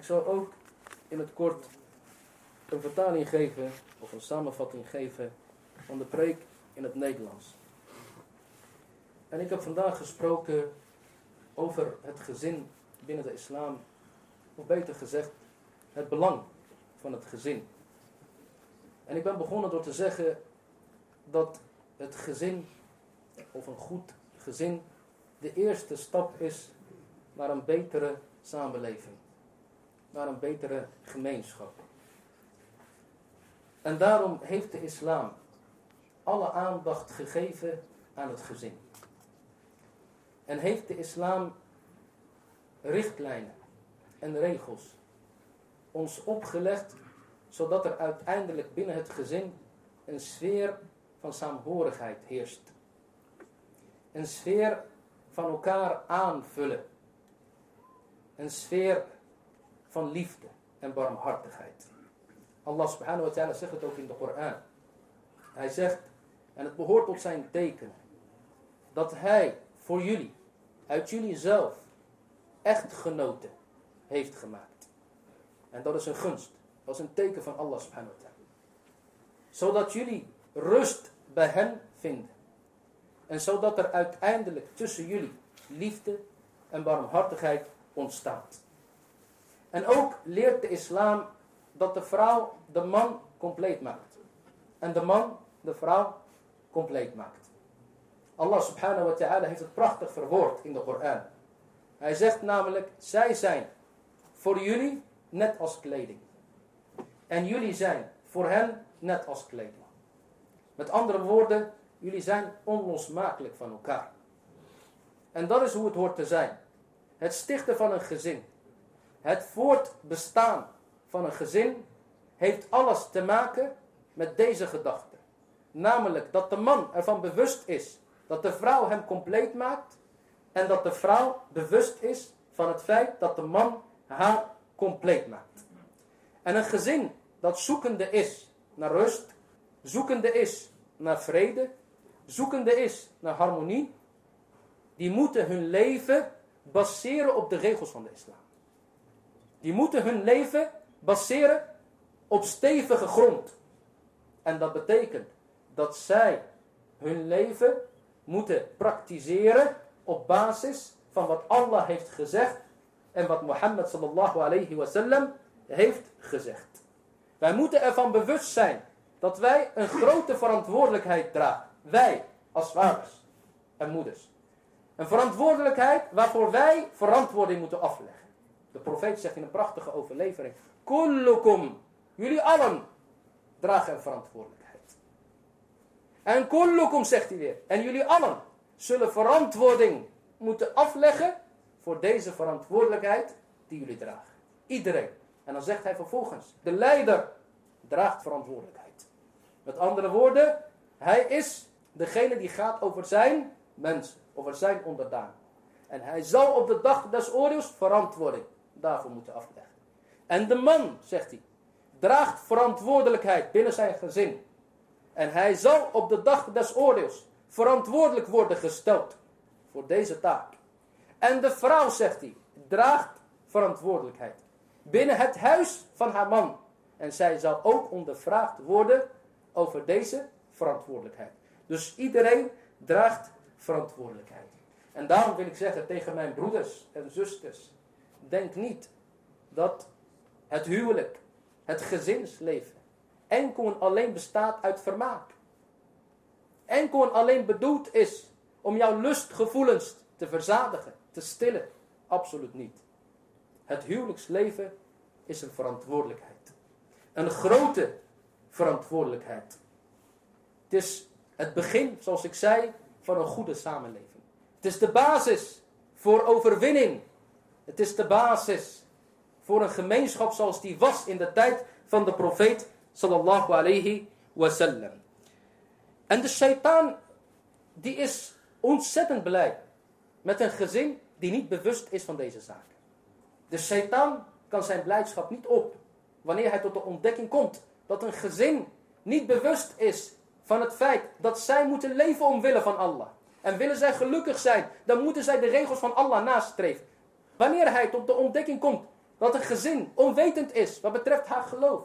Ik zal ook in het kort een vertaling geven, of een samenvatting geven, van de preek in het Nederlands. En ik heb vandaag gesproken over het gezin binnen de islam, of beter gezegd, het belang van het gezin. En ik ben begonnen door te zeggen dat het gezin, of een goed gezin, de eerste stap is naar een betere samenleving. Naar een betere gemeenschap. En daarom heeft de islam alle aandacht gegeven aan het gezin. En heeft de islam richtlijnen en regels ons opgelegd, zodat er uiteindelijk binnen het gezin een sfeer van saamhorigheid heerst. Een sfeer van elkaar aanvullen. Een sfeer van liefde en barmhartigheid. Allah subhanahu wa ta'ala zegt het ook in de Koran. Hij zegt, en het behoort tot zijn teken, dat hij voor jullie, uit jullie zelf, echtgenoten heeft gemaakt. En dat is een gunst. Dat is een teken van Allah subhanahu wa ta'ala. Zodat jullie rust bij hen vinden. En zodat er uiteindelijk tussen jullie liefde en barmhartigheid ontstaat. En ook leert de islam dat de vrouw de man compleet maakt. En de man de vrouw compleet maakt. Allah subhanahu wa ta'ala heeft het prachtig verwoord in de Koran. Hij zegt namelijk, zij zijn voor jullie net als kleding. En jullie zijn voor hen net als kleding. Met andere woorden, jullie zijn onlosmakelijk van elkaar. En dat is hoe het hoort te zijn. Het stichten van een gezin. Het voortbestaan van een gezin heeft alles te maken met deze gedachte. Namelijk dat de man ervan bewust is dat de vrouw hem compleet maakt. En dat de vrouw bewust is van het feit dat de man haar compleet maakt. En een gezin dat zoekende is naar rust, zoekende is naar vrede, zoekende is naar harmonie, die moeten hun leven baseren op de regels van de islam. Die moeten hun leven baseren op stevige grond. En dat betekent dat zij hun leven moeten praktiseren op basis van wat Allah heeft gezegd en wat Mohammed sallallahu alayhi wasallam heeft gezegd. Wij moeten ervan bewust zijn dat wij een grote verantwoordelijkheid dragen. Wij als vaders en moeders. Een verantwoordelijkheid waarvoor wij verantwoording moeten afleggen. De profeet zegt in een prachtige overlevering. Kullukum, jullie allen dragen verantwoordelijkheid. En kullukum zegt hij weer. En jullie allen zullen verantwoording moeten afleggen voor deze verantwoordelijkheid die jullie dragen. Iedereen. En dan zegt hij vervolgens, de leider draagt verantwoordelijkheid. Met andere woorden, hij is degene die gaat over zijn mensen, over zijn onderdaan. En hij zal op de dag des oordeels verantwoording daarvoor moeten afleggen. En de man, zegt hij, draagt verantwoordelijkheid binnen zijn gezin. En hij zal op de dag des oordeels verantwoordelijk worden gesteld voor deze taak. En de vrouw, zegt hij, draagt verantwoordelijkheid binnen het huis van haar man. En zij zal ook ondervraagd worden over deze verantwoordelijkheid. Dus iedereen draagt verantwoordelijkheid. En daarom wil ik zeggen tegen mijn broeders en zusters. Denk niet dat het huwelijk, het gezinsleven, enkel en alleen bestaat uit vermaak. Enkel en alleen bedoeld is om jouw lustgevoelens te verzadigen, te stillen. Absoluut niet. Het huwelijksleven is een verantwoordelijkheid. Een grote verantwoordelijkheid. Het is het begin, zoals ik zei, van een goede samenleving. Het is de basis voor overwinning. Het is de basis voor een gemeenschap zoals die was in de tijd van de profeet sallallahu alayhi wasallam. En de shaitaan, die is ontzettend blij met een gezin die niet bewust is van deze zaken. De shaitaan kan zijn blijdschap niet op wanneer hij tot de ontdekking komt dat een gezin niet bewust is van het feit dat zij moeten leven omwille van Allah. En willen zij gelukkig zijn, dan moeten zij de regels van Allah nastreven. Wanneer hij tot de ontdekking komt Dat een gezin onwetend is wat betreft haar geloof.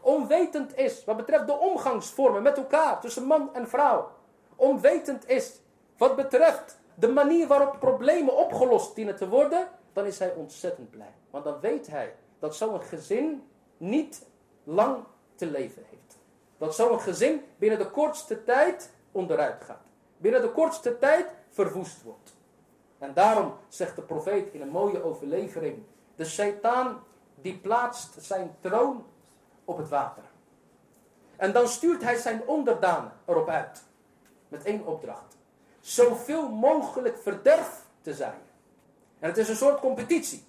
Onwetend is wat betreft de omgangsvormen met elkaar tussen man en vrouw. Onwetend is wat betreft de manier waarop problemen opgelost dienen te worden. Dan is hij ontzettend blij. Want dan weet hij dat zo'n gezin niet lang te leven heeft. Dat zo'n gezin binnen de kortste tijd onderuit gaat. Binnen de kortste tijd verwoest wordt. En daarom zegt de profeet in een mooie overlevering. De Satan die plaatst zijn troon op het water. En dan stuurt hij zijn onderdanen erop uit. Met één opdracht. Zoveel mogelijk verderf te zijn. En het is een soort competitie.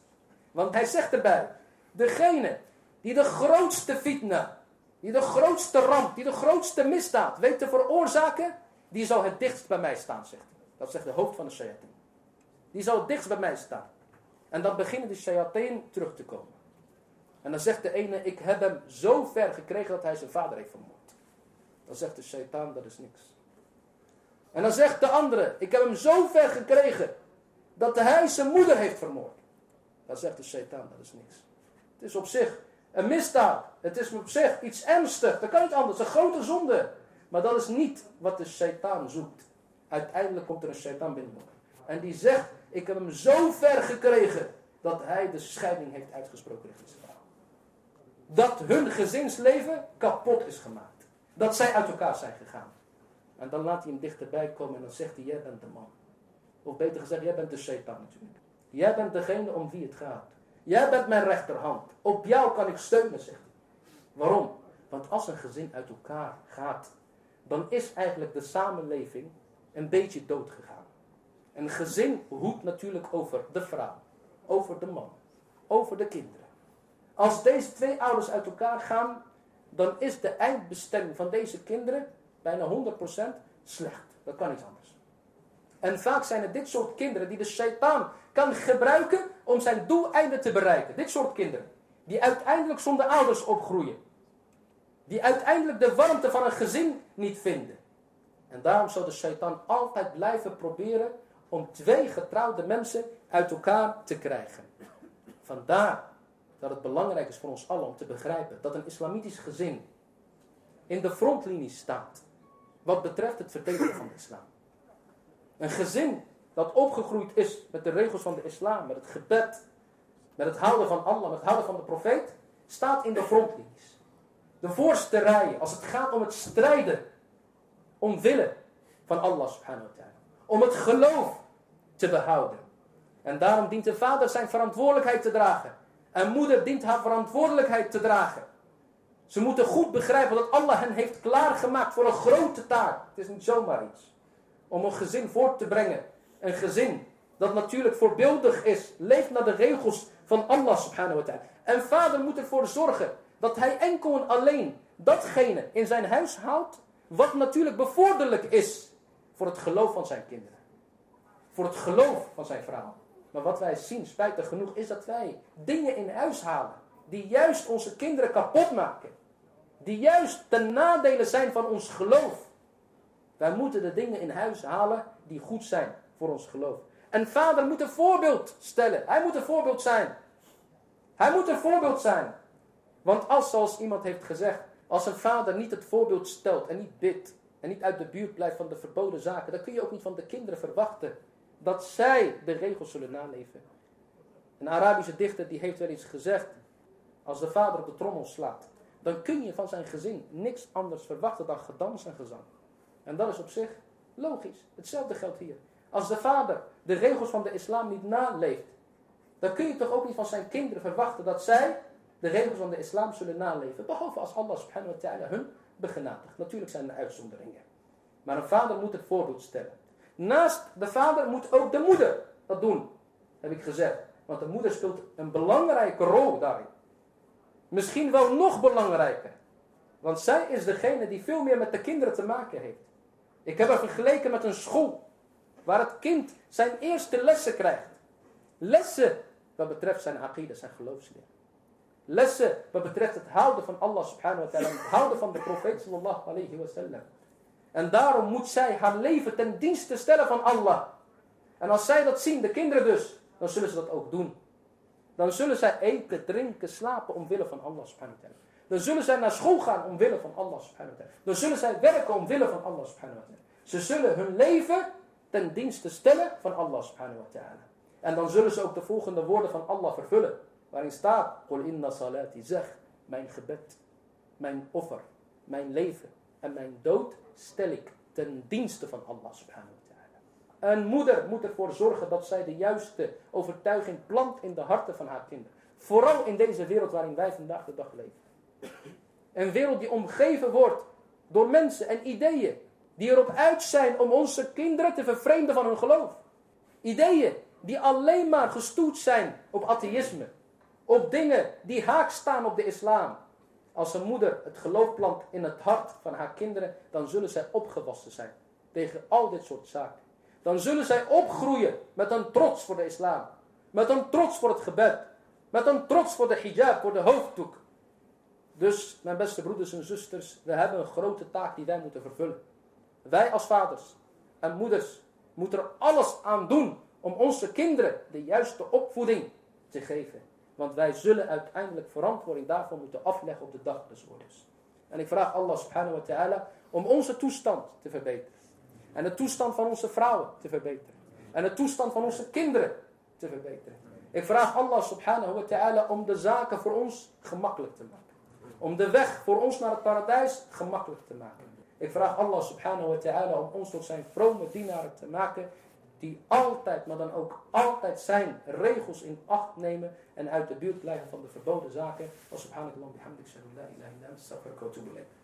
Want hij zegt erbij. Degene die de grootste fitna. Die de grootste ramp. Die de grootste misdaad weet te veroorzaken. Die zal het dichtst bij mij staan, zegt hij. Dat zegt de hoofd van de shayateen. Die zal het dichtst bij mij staan. En dan beginnen de shayateen terug te komen. En dan zegt de ene, ik heb hem zo ver gekregen dat hij zijn vader heeft vermoord. Dan zegt de shaitaan, dat is niks. En dan zegt de andere, ik heb hem zo ver gekregen dat hij zijn moeder heeft vermoord. Dan zegt de shaitaan, dat is niks. Het is op zich een misdaad. Het is op zich iets ernstig. Dat kan niet anders. Een grote zonde. Maar dat is niet wat de shaitaan zoekt. Uiteindelijk komt er een shaitaan binnen. En die zegt, ik heb hem zo ver gekregen dat hij de scheiding heeft uitgesproken vrouw. Dat hun gezinsleven kapot is gemaakt. Dat zij uit elkaar zijn gegaan. En dan laat hij hem dichterbij komen en dan zegt hij, jij bent de man. Of beter gezegd, jij bent de shaitaan natuurlijk. Jij bent degene om wie het gaat. Jij bent mijn rechterhand. Op jou kan ik steunen, zegt hij. Waarom? Want als een gezin uit elkaar gaat, dan is eigenlijk de samenleving een beetje dood gegaan. Een gezin hoedt natuurlijk over de vrouw, over de man, over de kinderen. Als deze twee ouders uit elkaar gaan, dan is de eindbestemming van deze kinderen bijna 100% slecht. Dat kan niet anders. En vaak zijn het dit soort kinderen die de shaitaan kan gebruiken om zijn doeleinden te bereiken. Dit soort kinderen. Die uiteindelijk zonder ouders opgroeien. Die uiteindelijk de warmte van een gezin niet vinden. En daarom zal de shaitaan altijd blijven proberen om twee getrouwde mensen uit elkaar te krijgen. Vandaar dat het belangrijk is voor ons allen om te begrijpen dat een islamitisch gezin in de frontlinie staat wat betreft het verdedigen van de islam. Een gezin dat opgegroeid is met de regels van de islam, met het gebed, met het houden van Allah, met het houden van de profeet, staat in de frontlinies. De voorste rijen als het gaat om het strijden omwille van Allah subhanahu wa ta'ala. Om het geloof te behouden. En daarom dient de vader zijn verantwoordelijkheid te dragen. En moeder dient haar verantwoordelijkheid te dragen. Ze moeten goed begrijpen dat Allah hen heeft klaargemaakt voor een grote taak. Het is niet zomaar iets. Om een gezin voort te brengen. Een gezin dat natuurlijk voorbeeldig is. Leeft naar de regels van Allah subhanahu wa ta'ala. En vader moet ervoor zorgen dat hij enkel en alleen datgene in zijn huis houdt. Wat natuurlijk bevorderlijk is voor het geloof van zijn kinderen. Voor het geloof van zijn vrouw. Maar wat wij zien, spijtig genoeg, is dat wij dingen in huis halen. Die juist onze kinderen kapot maken. Die juist ten nadele zijn van ons geloof. Wij moeten de dingen in huis halen die goed zijn voor ons geloof. En vader moet een voorbeeld stellen. Hij moet een voorbeeld zijn. Hij moet een voorbeeld zijn. Want als, zoals iemand heeft gezegd, als een vader niet het voorbeeld stelt en niet bidt en niet uit de buurt blijft van de verboden zaken, dan kun je ook niet van de kinderen verwachten dat zij de regels zullen naleven. Een Arabische dichter die heeft wel eens gezegd, als de vader op de trommel slaat, dan kun je van zijn gezin niks anders verwachten dan gedans en gezang. En dat is op zich logisch. Hetzelfde geldt hier. Als de vader de regels van de islam niet naleeft, dan kun je toch ook niet van zijn kinderen verwachten dat zij de regels van de islam zullen naleven. Behalve als Allah subhanahu wa ta'ala hun begenadigt. Natuurlijk zijn er uitzonderingen. Maar een vader moet het voorbeeld stellen. Naast de vader moet ook de moeder dat doen, heb ik gezegd. Want de moeder speelt een belangrijke rol daarin. Misschien wel nog belangrijker. Want zij is degene die veel meer met de kinderen te maken heeft. Ik heb haar vergeleken met een school. Waar het kind zijn eerste lessen krijgt. Lessen wat betreft zijn aqidah, zijn geloofsleer. Lessen wat betreft het houden van Allah subhanahu wa ta'ala. Het houden van de profeet sallallahu alayhi wa sallam. En daarom moet zij haar leven ten dienste stellen van Allah. En als zij dat zien, de kinderen dus, dan zullen ze dat ook doen. Dan zullen zij eten, drinken, slapen omwille van Allah subhanahu wa ta'ala. Dan zullen zij naar school gaan omwille van Allah subhanahu wa ta'ala. Dan zullen zij werken omwille van Allah subhanahu wa ta'ala. Ze zullen hun leven ten dienste stellen van Allah subhanahu wa ta'ala. En dan zullen ze ook de volgende woorden van Allah vervullen. Waarin staat, Qul inna salati, zeg, mijn gebed, mijn offer, mijn leven en mijn dood stel ik ten dienste van Allah subhanahu wa ta'ala. Een moeder moet ervoor zorgen dat zij de juiste overtuiging plant in de harten van haar kinderen. Vooral in deze wereld waarin wij vandaag de dag leven. Een wereld die omgeven wordt door mensen en ideeën die erop uit zijn om onze kinderen te vervreemden van hun geloof. Ideeën die alleen maar gestoeld zijn op atheïsme. Op dingen die haak staan op de islam. Als een moeder het geloof plant in het hart van haar kinderen, dan zullen zij opgewassen zijn tegen al dit soort zaken. Dan zullen zij opgroeien met een trots voor de islam. Met een trots voor het gebed. Met een trots voor de hijab, voor de hoofddoek. Dus, mijn beste broeders en zusters, we hebben een grote taak die wij moeten vervullen. Wij als vaders en moeders moeten er alles aan doen om onze kinderen de juiste opvoeding te geven. Want wij zullen uiteindelijk verantwoording daarvoor moeten afleggen op de dag des oordeels. En ik vraag Allah subhanahu wa ta'ala om onze toestand te verbeteren. En de toestand van onze vrouwen te verbeteren. En de toestand van onze kinderen te verbeteren. Ik vraag Allah subhanahu wa ta'ala om de zaken voor ons gemakkelijk te maken. Om de weg voor ons naar het paradijs gemakkelijk te maken. Ik vraag Allah subhanahu wa ta'ala om ons tot zijn vrome dienaren te maken. Die altijd, maar dan ook altijd zijn regels in acht nemen. En uit de buurt blijven van de verboden zaken. Wa subhanakallah bihamdik la ilaha illa.